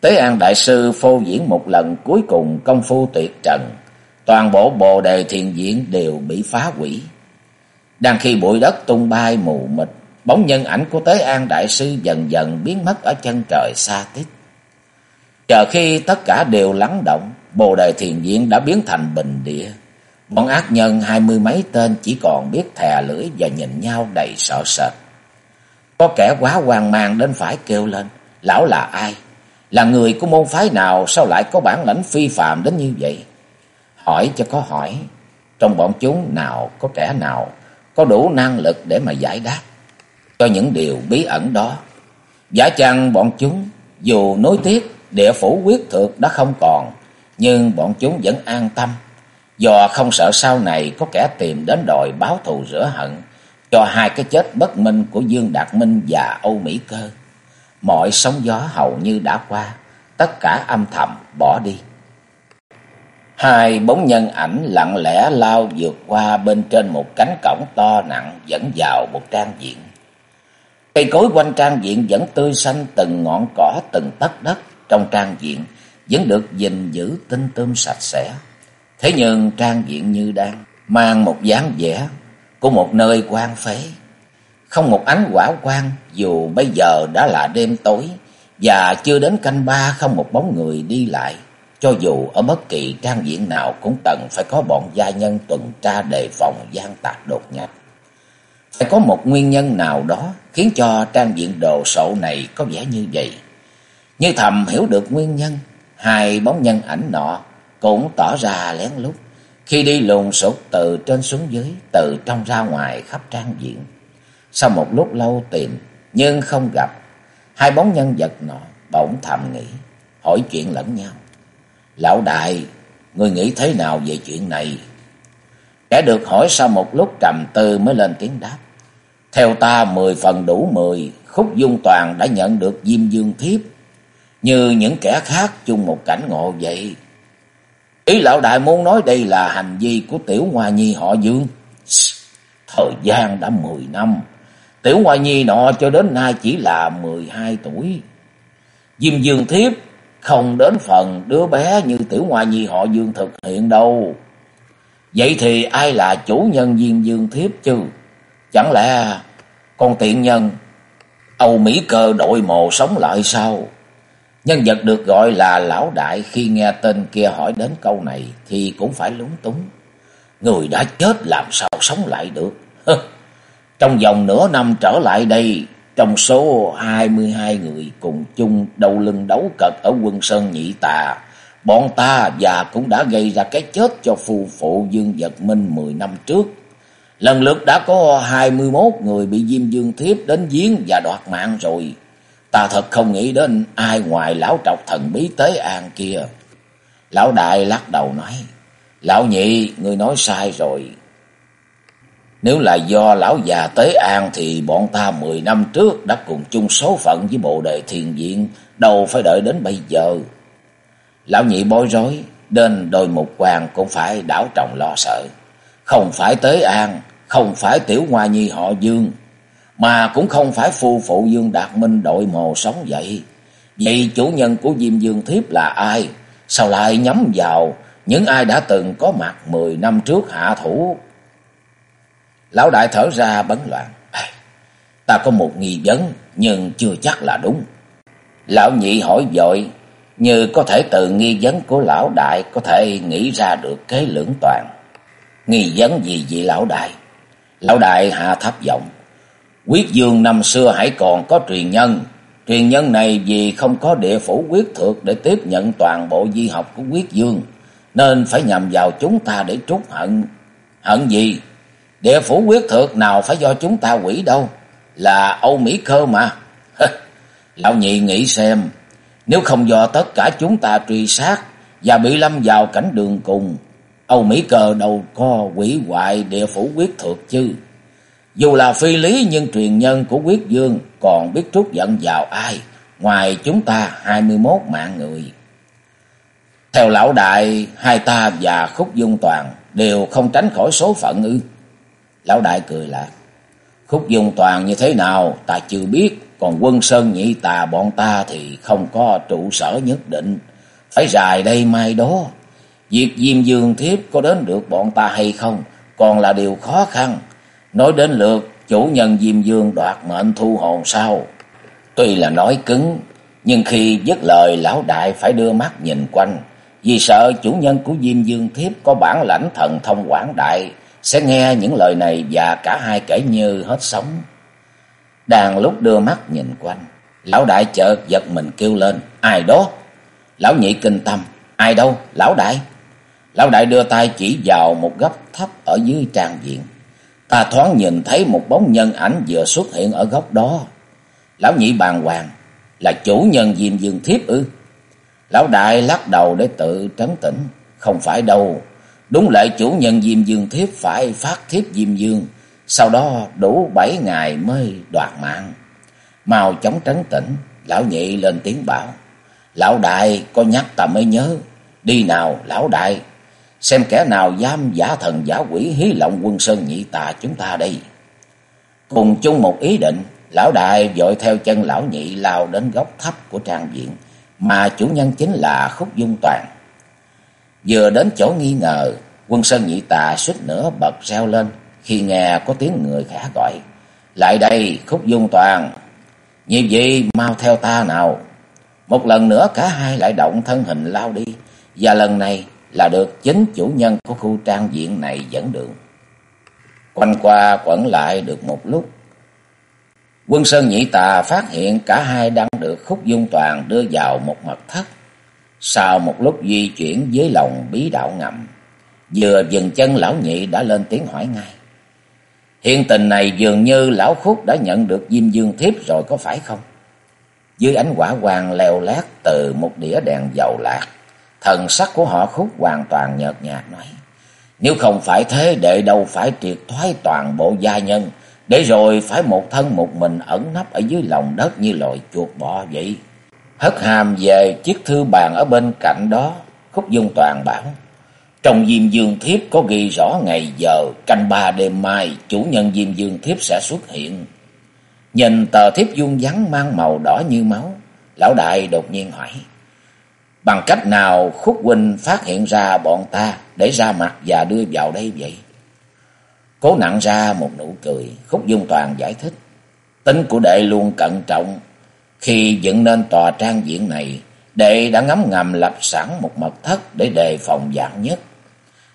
Tế An Đại Sư phô diễn một lần cuối cùng công phu tuyệt trần. Toàn bộ bồ đề thiền viện đều bị phá hủy. Đang khi bụi đất tung bay mù mịt, bóng nhân ảnh của Tế An Đại Sư dần dần biến mất ở chân trời xa tích. Chờ khi tất cả đều lắng động, bồ đề thiền viện đã biến thành bình địa. Bọn ác nhân hai mươi mấy tên chỉ còn biết thè lưỡi và nhìn nhau đầy sợ sệt. Có kẻ quá hoang mang đến phải kêu lên. Lão là ai? Là người của môn phái nào sao lại có bản lãnh phi phạm đến như vậy? Hỏi cho có hỏi. Trong bọn chúng nào có kẻ nào có đủ năng lực để mà giải đáp cho những điều bí ẩn đó. Giả chăng bọn chúng dù nối tiếc địa phủ quyết thược đã không còn, nhưng bọn chúng vẫn an tâm Do không sợ sau này có kẻ tìm đến đòi báo thù rửa hận cho hai cái chết bất minh của Dương Đạt Minh và Âu Mỹ Cơ. Mọi sóng gió hầu như đã qua, tất cả âm thầm bỏ đi. Hai bóng nhân ảnh lặng lẽ lao vượt qua bên trên một cánh cổng to nặng dẫn vào một trang viện. Cây cối quanh trang viện vẫn tươi xanh từng ngọn cỏ, từng tấc đất trong trang viện vẫn được gìn giữ tinh tươm sạch sẽ. Thế nhưng trang viện như đang mang một dáng vẻ của một nơi quan phế. Không một ánh quả quang, dù bây giờ đã là đêm tối và chưa đến canh ba, không một bóng người đi lại. Cho dù ở bất kỳ trang viện nào cũng cần phải có bọn gia nhân tuần tra đề phòng gian tạc đột nhập. Phải có một nguyên nhân nào đó khiến cho trang diện đồ sộ này có vẻ như vậy. Như thầm hiểu được nguyên nhân, hai bóng nhân ảnh nọ cũng tỏ ra lén lút khi đi lùng sụt từ trên xuống dưới, từ trong ra ngoài khắp trang diện. Sau một lúc lâu tìm nhưng không gặp, hai bóng nhân vật nọ bỗng thầm nghĩ, hỏi chuyện lẫn nhau. Lão đại, người nghĩ thế nào về chuyện này? Kẻ được hỏi sau một lúc trầm tư mới lên tiếng đáp. Theo ta mười phần đủ mười, khúc dung toàn đã nhận được diêm dương thiếp. như những kẻ khác chung một cảnh ngộ vậy. Ý lão đại muốn nói đây là hành vi của tiểu hoa nhi họ Dương. Thời gian đã mười năm, tiểu hoa nhi nọ cho đến nay chỉ là mười hai tuổi. Diêm Dương Thiếp không đến phần đứa bé như tiểu hoa nhi họ Dương thực hiện đâu. Vậy thì ai là chủ nhân Diêm Dương Thiếp chứ? Chẳng lẽ con tiện nhân Âu Mỹ cơ đội mồ sống lại sao? Nhân vật được gọi là lão đại khi nghe tên kia hỏi đến câu này thì cũng phải lúng túng. Người đã chết làm sao sống lại được? Trong vòng nửa năm trở lại đây, trong số 22 người cùng chung đầu lưng đấu cật ở quân Sơn Nhị Tà, bọn ta và cũng đã gây ra cái chết cho phù phụ Dương Vật Minh 10 năm trước. Lần lượt đã có 21 người bị Diêm Dương Thiếp đến giếng và đoạt mạng rồi. Ta thật không nghĩ đến ai ngoài lão trọc thần bí tế an kia. Lão đại lắc đầu nói, Lão nhị, người nói sai rồi. Nếu là do lão già tế an thì bọn ta mười năm trước đã cùng chung số phận với bộ đề thiền viện, đâu phải đợi đến bây giờ. Lão nhị bối rối, nên đôi mục hoàng cũng phải đảo trọng lo sợ. Không phải tế an, không phải tiểu hoa nhi họ dương, mà cũng không phải phu phụ Dương Đạt Minh đội mồ sống dậy Vậy chủ nhân của Diêm Dương Thiếp là ai? Sao lại nhắm vào những ai đã từng có mặt mười năm trước hạ thủ? Lão đại thở ra bấn loạn. Ta có một nghi vấn nhưng chưa chắc là đúng. Lão nhị hỏi dội như có thể từ nghi vấn của lão đại có thể nghĩ ra được kế lưỡng toàn. Nghi vấn gì vị lão đại? Lão đại hạ thấp giọng. Quyết dương năm xưa hãy còn có truyền nhân. Truyền nhân này vì không có địa phủ quyết thược để tiếp nhận toàn bộ di học của quyết dương. Nên phải nhằm vào chúng ta để trút hận. Hận gì? Địa phủ quyết thược nào phải do chúng ta quỷ đâu. Là Âu Mỹ Cơ mà. Lão nhị nghĩ xem. Nếu không do tất cả chúng ta truy sát và bị lâm vào cảnh đường cùng. Âu Mỹ Cơ đâu có quỷ hoại địa phủ quyết thược chứ. Dù là phi lý nhưng truyền nhân của quyết dương còn biết trút giận vào ai, ngoài chúng ta hai mươi 21 mạng người. Theo lão đại, hai ta và Khúc Dung Toàn đều không tránh khỏi số phận ư. Lão đại cười lạc. Khúc Dung Toàn như thế nào ta chưa biết, còn quân Sơn Nhị Tà bọn ta thì không có trụ sở nhất định. Phải dài đây mai đó. Việc Diêm Dương Thiếp có đến được bọn ta hay không còn là điều khó khăn. Nói đến lượt chủ nhân Diêm Dương đoạt mệnh thu hồn sao? Tuy là nói cứng, nhưng khi dứt lời lão đại phải đưa mắt nhìn quanh, vì sợ chủ nhân của Diêm Dương Thiếp có bản lãnh thần thông quảng đại, sẽ nghe những lời này và cả hai kể như hết sống. Đang lúc đưa mắt nhìn quanh, lão đại chợt giật mình kêu lên, ai đó? Lão nhị kinh tâm, ai đâu, lão đại? Lão đại đưa tay chỉ vào một góc thấp ở dưới trang viện. Ta thoáng nhìn thấy một bóng nhân ảnh vừa xuất hiện ở góc đó. Lão nhị bàn hoàng, là chủ nhân Diêm Dương Thiếp ư? Lão đại lắc đầu để tự trấn tĩnh. Không phải đâu. Đúng lại chủ nhân Diêm Dương Thiếp phải phát thiếp Diêm Dương. Sau đó đủ bảy ngày mới đoạt mạng. Mau chóng trấn tĩnh. Lão nhị lên tiếng bảo. Lão đại, có nhắc ta mới nhớ. Đi nào, lão đại xem kẻ nào dám giả thần giả quỷ hí lộng quân sơn nhị tà chúng ta đây. Cùng chung một ý định, lão đại dội theo chân lão nhị lao đến góc thấp của trang viện, mà chủ nhân chính là Khúc Dung Toàn. Vừa đến chỗ nghi ngờ, quân sơn nhị tà suýt nữa bật reo lên khi nghe có tiếng người khả gọi. Lại đây, Khúc Dung Toàn, như vậy mau theo ta nào. Một lần nữa cả hai lại động thân hình lao đi, và lần này là được chính chủ nhân của khu trang viện này dẫn đường. Quanh qua quẩn lại được một lúc. Quân Sơn Nhị Tà phát hiện cả hai đang được Khúc Dung Toàn đưa vào một mật thất. Sau một lúc di chuyển dưới lòng bí đạo ngầm, vừa dừng chân lão nhị đã lên tiếng hỏi ngay. Hiện tình này dường như lão Khúc đã nhận được Diêm Dương Thiếp rồi có phải không? Dưới ánh quả quang leo lát từ một đĩa đèn dầu lạc, Thần sắc của họ khúc hoàn toàn nhợt nhạt nói. Nếu không phải thế đệ đâu phải triệt thoái toàn bộ gia nhân. Để rồi phải một thân một mình ẩn nấp ở dưới lòng đất như loài chuột bò vậy. Hất hàm về chiếc thư bàn ở bên cạnh đó, Khúc Dung Toàn bảo. Trong Diêm Dương Thiếp có ghi rõ ngày giờ, canh ba đêm mai, chủ nhân Diêm Dương Thiếp sẽ xuất hiện. Nhìn tờ thiếp vuông vắn mang màu đỏ như máu, lão đại đột nhiên hỏi. Bằng cách nào Khúc Huynh phát hiện ra bọn ta để ra mặt và đưa vào đây vậy? Cố nặng ra một nụ cười, Khúc Dung Toàn giải thích. Tính của đệ luôn cẩn trọng. Khi dựng nên tòa trang diện này, đệ đã ngấm ngầm lập sẵn một mật thất để đề phòng dạng nhất.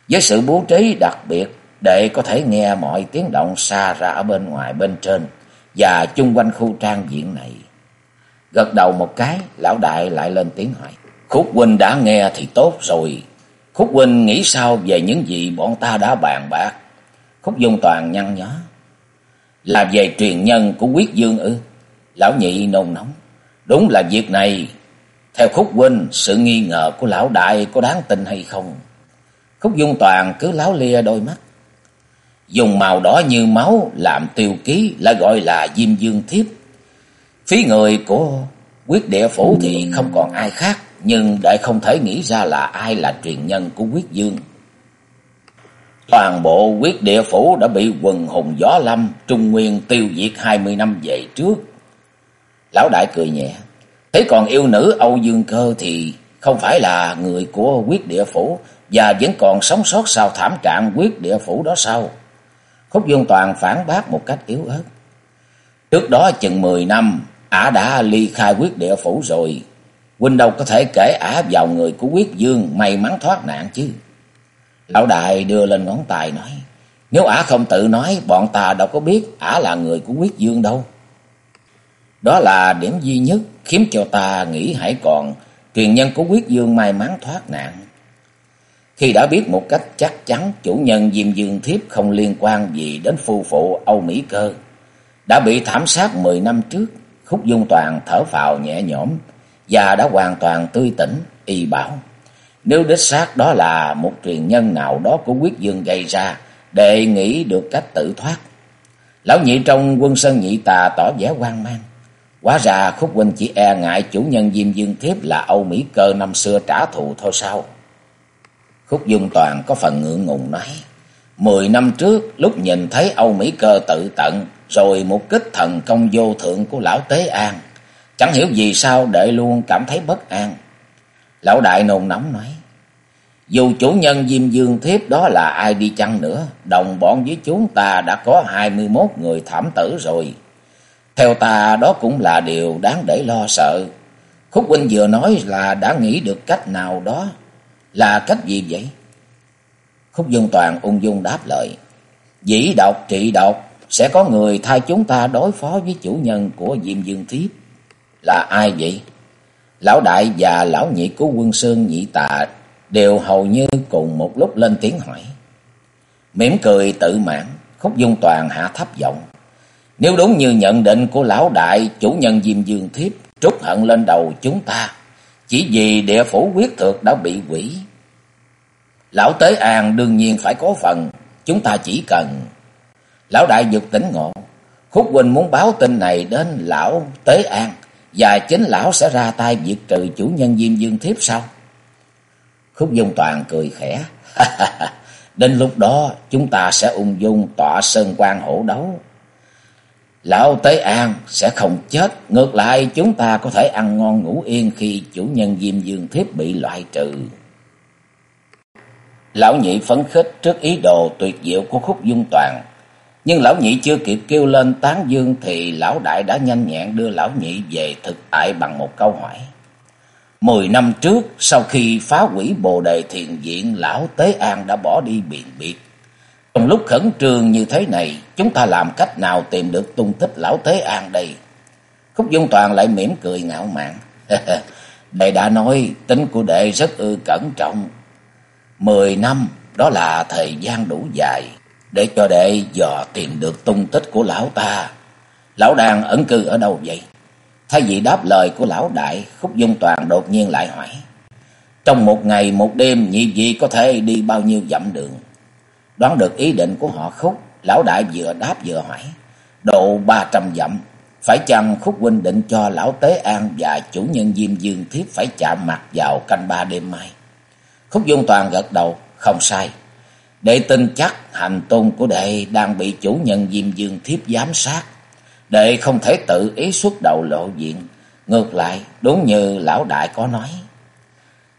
Với sự bố trí đặc biệt, đệ có thể nghe mọi tiếng động xa ra ở bên ngoài bên trên và chung quanh khu trang diện này. Gật đầu một cái, lão đại lại lên tiếng hỏi. Khúc huynh đã nghe thì tốt rồi. Khúc huynh nghĩ sao về những gì bọn ta đã bàn bạc? Khúc Dung Toàn nhăn nhó. Là về truyền nhân của quyết dương ư? Lão nhị nôn nóng. Đúng là việc này. Theo Khúc huynh, sự nghi ngờ của lão đại có đáng tin hay không? Khúc Dung Toàn cứ láo lia đôi mắt. Dùng màu đỏ như máu làm tiêu ký lại gọi là diêm dương thiếp. Phí người của quyết địa phủ thì không còn ai khác, nhưng đại không thể nghĩ ra là ai là truyền nhân của quyết dương. Toàn bộ quyết địa phủ đã bị quần hùng gió lâm Trung Nguyên tiêu diệt hai mươi năm về trước. Lão đại cười nhẹ. Thế còn yêu nữ Âu Dương Cơ thì không phải là người của quyết địa phủ và vẫn còn sống sót sau thảm trạng quyết địa phủ đó sao? Khúc Dương Toàn phản bác một cách yếu ớt. Trước đó chừng mười năm, ả đã ly khai quyết địa phủ rồi. Huynh đâu có thể kể ả vào người của quyết dương may mắn thoát nạn chứ. Lão đại đưa lên ngón tay nói. Nếu ả không tự nói, bọn ta đâu có biết ả là người của quyết dương đâu. Đó là điểm duy nhất khiến cho ta nghĩ hãy còn truyền nhân của quyết dương may mắn thoát nạn. Khi đã biết một cách chắc chắn chủ nhân Diêm Dương Thiếp không liên quan gì đến phu phụ Âu Mỹ Cơ, đã bị thảm sát mười năm trước, Khúc Dung Toàn thở phào nhẹ nhõm và đã hoàn toàn tươi tỉnh, y bảo. Nếu đích xác đó là một truyền nhân nào đó của quyết dương gây ra, để nghĩ được cách tự thoát. Lão nhị trong quân sơn nhị tà tỏ vẻ hoang mang. Quá ra Khúc Huynh chỉ e ngại chủ nhân Diêm Dương Thiếp là Âu Mỹ Cơ năm xưa trả thù thôi sao? Khúc Dung Toàn có phần ngượng ngùng nói. Mười năm trước, lúc nhìn thấy Âu Mỹ Cơ tự tận, rồi một kích thần công vô thượng của lão Tế An. Chẳng hiểu vì sao đệ luôn cảm thấy bất an. Lão đại nồn nóng nói. Dù chủ nhân Diêm Dương Thiếp đó là ai đi chăng nữa, đồng bọn với chúng ta đã có hai mươi 21 người thảm tử rồi. Theo ta đó cũng là điều đáng để lo sợ. Khúc huynh vừa nói là đã nghĩ được cách nào đó là cách gì vậy? Khúc Dương Toàn ung dung đáp lời. Dĩ độc trị độc, sẽ có người thay chúng ta đối phó với chủ nhân của Diêm Dương Thiếp. Là ai vậy? Lão đại và lão nhị của quân sơn nhị tạ đều hầu như cùng một lúc lên tiếng hỏi. Mỉm cười tự mãn, Khúc Dung Toàn hạ thấp giọng. Nếu đúng như nhận định của lão đại chủ nhân Diêm Dương Thiếp trút hận lên đầu chúng ta, chỉ vì địa phủ quyết thực đã bị quỷ. Lão Tế An đương nhiên phải có phần, chúng ta chỉ cần. Lão đại dục tỉnh ngộ, Khúc Quỳnh muốn báo tin này đến lão Tế An, và chính lão sẽ ra tay diệt trừ chủ nhân Diêm Dương Thiếp sao? Khúc Dung Toàn cười khẽ. Đến lúc đó chúng ta sẽ ung dung tọa sơn quan hổ đấu. Lão Tế An sẽ không chết, ngược lại chúng ta có thể ăn ngon ngủ yên khi chủ nhân Diêm Dương Thiếp bị loại trừ. Lão nhị phấn khích trước ý đồ tuyệt diệu của khúc dung toàn. Nhưng lão nhị chưa kịp kêu lên tán dương thì lão đại đã nhanh nhẹn đưa lão nhị về thực tại bằng một câu hỏi. Mười năm trước, sau khi phá hủy bồ đề thiền viện, lão Tế An đã bỏ đi biện biệt. Trong lúc khẩn trương như thế này, chúng ta làm cách nào tìm được tung tích lão Tế An đây? Khúc Dung Toàn lại mỉm cười ngạo mạn. đệ đã nói tính của đệ rất ư cẩn trọng. Mười năm, đó là thời gian đủ dài để cho đệ dò tìm được tung tích của lão ta. Lão đang ẩn cư ở đâu vậy? Thay vì đáp lời của lão đại, Khúc Dung Toàn đột nhiên lại hỏi. Trong một ngày một đêm nhị vị có thể đi bao nhiêu dặm đường? Đoán được ý định của họ Khúc, lão đại vừa đáp vừa hỏi. Độ ba trăm dặm. Phải chăng Khúc huynh định cho lão Tế An và chủ nhân Diêm Dương Thiếp phải chạm mặt vào canh ba đêm mai? Khúc Dung Toàn gật đầu, không sai. Để tin chắc hành tung của đệ đang bị chủ nhân Diêm Dương Thiếp giám sát. Đệ không thể tự ý xuất đầu lộ diện. Ngược lại, đúng như lão đại có nói.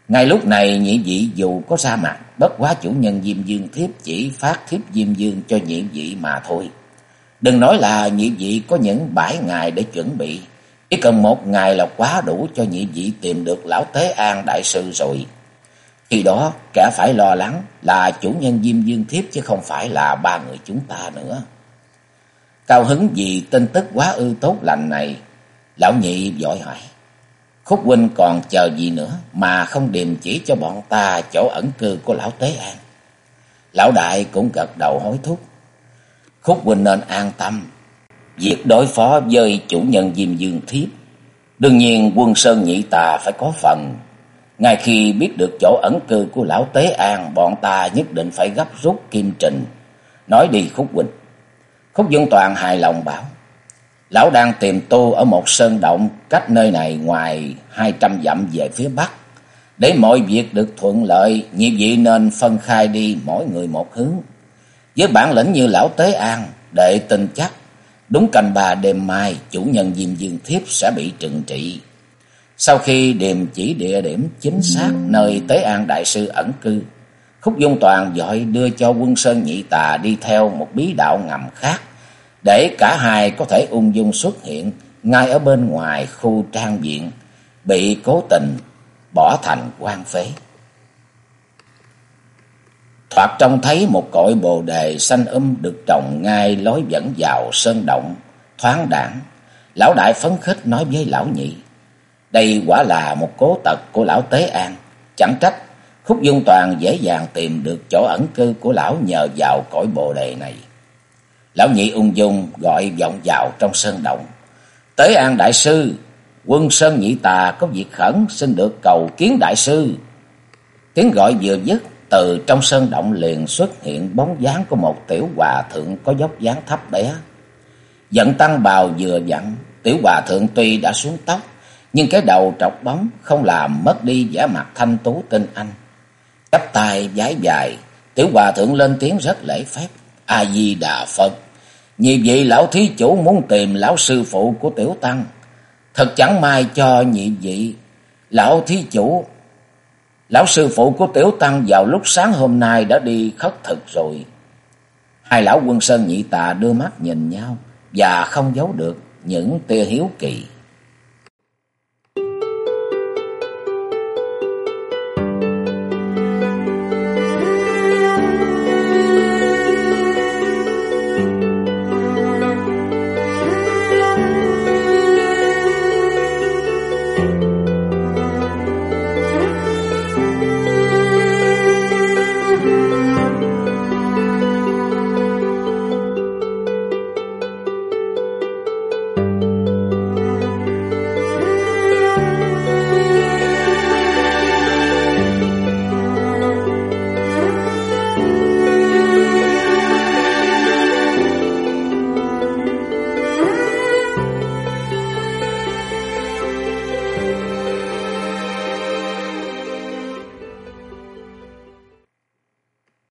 Ngay lúc này nhị vị dù có ra mặt, bất quá chủ nhân Diêm Dương Thiếp chỉ phát thiếp Diêm Dương cho nhị vị mà thôi. Đừng nói là nhị vị có những bãi ngày để chuẩn bị. Chỉ cần một ngày là quá đủ cho nhị vị tìm được lão Tế An Đại Sư rồi. Khi đó kẻ phải lo lắng là chủ nhân Diêm Dương Thiếp chứ không phải là ba người chúng ta nữa. Cao hứng vì tin tức quá ư tốt lành này, lão nhị vội hỏi. Khúc huynh còn chờ gì nữa mà không điềm chỉ cho bọn ta chỗ ẩn cư của lão Tế An. Lão đại cũng gật đầu hối thúc. Khúc huynh nên an tâm. Việc đối phó với chủ nhân Diêm Dương Thiếp. Đương nhiên quân Sơn Nhị Tà phải có phần. Ngay khi biết được chỗ ẩn cư của lão Tế An, bọn ta nhất định phải gấp rút kim trình. Nói đi Khúc Quỳnh. Khúc Dương Toàn hài lòng bảo. Lão đang tìm tu ở một sơn động cách nơi này ngoài hai trăm dặm về phía bắc. Để mọi việc được thuận lợi, nhiệm vị nên phân khai đi mỗi người một hướng. Với bản lĩnh như lão Tế An, đệ tin chắc, đúng canh bà đêm mai, chủ nhân Diêm Dương Thiếp sẽ bị trừng trị. Sau khi điềm chỉ địa điểm chính xác nơi Tế An Đại Sư ẩn cư, Khúc Dung Toàn dội đưa cho quân Sơn Nhị Tà đi theo một bí đạo ngầm khác, để cả hai có thể ung dung xuất hiện ngay ở bên ngoài khu trang viện, bị cố tình bỏ thành quan phế. Thoạt trông thấy một cội bồ đề xanh um được trồng ngay lối dẫn vào sơn động, thoáng đẳng. Lão đại phấn khích nói với lão nhị. Đây quả là một cố tật của lão Tế An. Chẳng trách, Khúc Dung Toàn dễ dàng tìm được chỗ ẩn cư của lão nhờ vào cõi bồ đề này. Lão nhị ung dung gọi vọng vào trong sơn động. Tế An Đại Sư, quân Sơn Nhị Tà có việc khẩn xin được cầu kiến Đại Sư. Tiếng gọi vừa dứt, từ trong sơn động liền xuất hiện bóng dáng của một tiểu hòa thượng có dốc dáng thấp bé. Giận tăng bào vừa dặn, tiểu hòa thượng tuy đã xuống tóc, nhưng cái đầu trọc bóng không làm mất đi vẻ mặt thanh tú tinh anh. Chắp tay vái dài, tiểu hòa thượng lên tiếng rất lễ phép. A-di-đà Phật. Như vậy lão thí chủ muốn tìm lão sư phụ của tiểu tăng. Thật chẳng may cho nhị vị. Lão thí chủ, lão sư phụ của tiểu tăng vào lúc sáng hôm nay đã đi khất thực rồi. Hai lão quân sơn nhị tà đưa mắt nhìn nhau và không giấu được những tia hiếu kỳ.